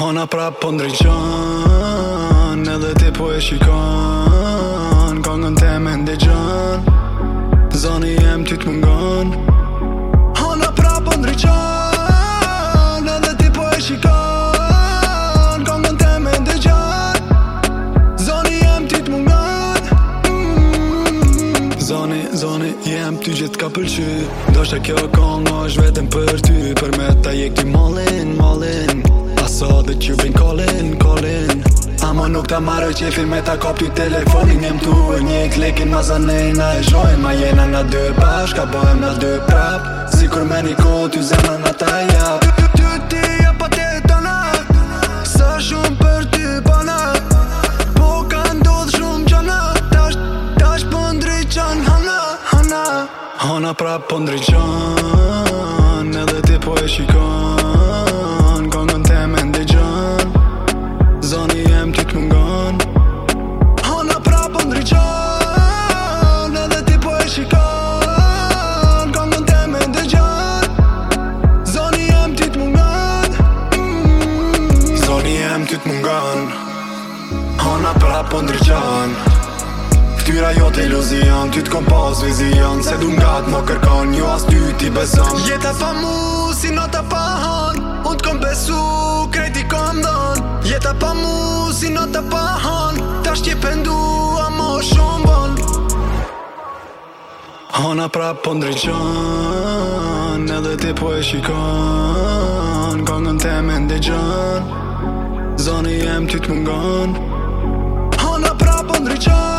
Hona pra po ndryqon Edhe ti po e shikon Ka ngën te me ndigjon Zoni jem ty t'mungon Hona pra po ndryqon Edhe ti po e shikon Ka ngën te me ndigjon Zoni jem ty t'mungon Zoni, zoni jem ty gjithë ka pëlqy Do shtë kjo kongo është vetëm për ty Për me ta je ki molin, molin saw that you been calling, calling Ama nuk ta marrë qefi me ta kap t'u telefonin Jem t'u e një klikin ma za nejna e zhojn Ma jena nga dy bashka, bojem nga dy prap Si kur me një kohë t'ju zemra nga ta jap Ty, ty, ty, ja pa te tana Sa shumë për ty pana Po ka ndodh shumë gjana Tash, tash po ndryqan, hana, hana Hana prap po ndryqan Edhe ti po e shikon po ndryqan Këtyra jo të iluzion, ty t'kom pas vizion Se du n'gat më kërkon, jo as ty ti beson Jeta pa mu, si në ta pa hon Unë t'kom besu, krejt i kom don Jeta pa mu, si në ta pa hon Ta shtje pëndu, a mo shumë bon Hona pra po ndryqan Edhe ti po e shikon Kom në teme ndëgjan Zoni jem ty t'mungon Андрича